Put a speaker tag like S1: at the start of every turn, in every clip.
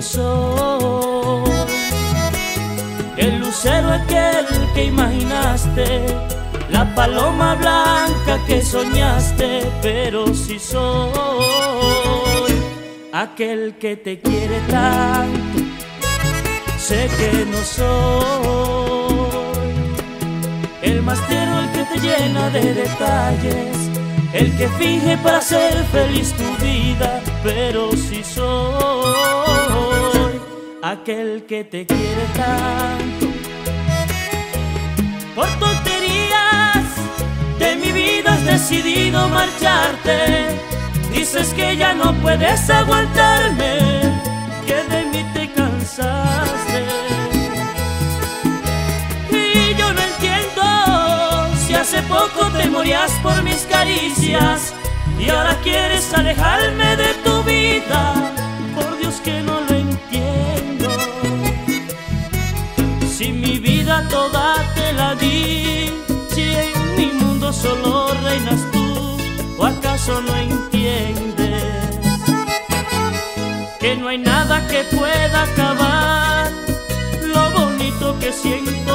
S1: soy. El lucero aquel que imaginaste, la paloma blanca que soñaste, pero si soy aquel que te quiere tanto, sé que no soy. El más tierno, el que te llena de detalles, el que finge para ser feliz tu vida, pero si soy aquel que te quiere tanto. Por tonterías de mi vida has decidido marcharte. Dices que ya no puedes aguantarme, que de mí te cansaste. Y yo no entiendo si hace poco te morías por mis caricias y ahora quieres alejarme de tu vida. Por Dios que no lo entiendo. Si mi vida toda te la di, si en mi mundo solo reinas tú, o acaso no entiendes que no hay nada que pueda acabar lo bonito que siento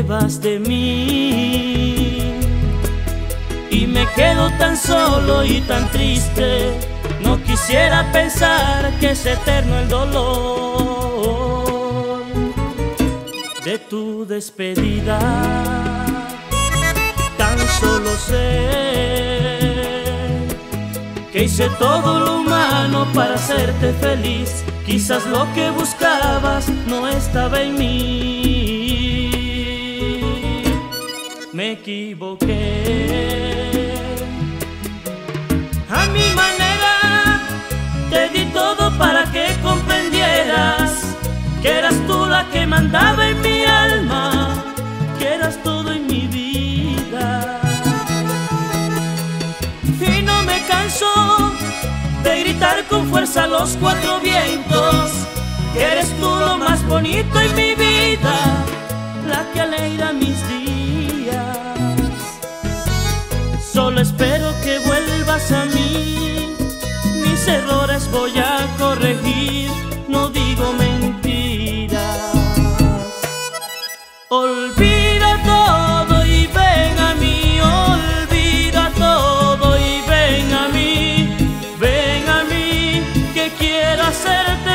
S1: te vas de mí y me quedo tan solo y tan triste. No quisiera pensar que es eterno el dolor de tu despedida. Tan solo sé que hice todo lo humano para hacerte feliz. Quizás lo que buscabas no estaba en mí. Me equivoqué. A mi manera te di todo para que comprendieras que eras tú la que mandaba en mi alma, que eras todo en mi vida. Y no me canso de gritar con fuerza a los cuatro vientos que eres tú lo más bonito en mi a mí, mis errores voy a corregir, no digo mentiras. Olvida todo y ven a mí, olvida todo y ven a mí, ven a mí, que quiero hacerte.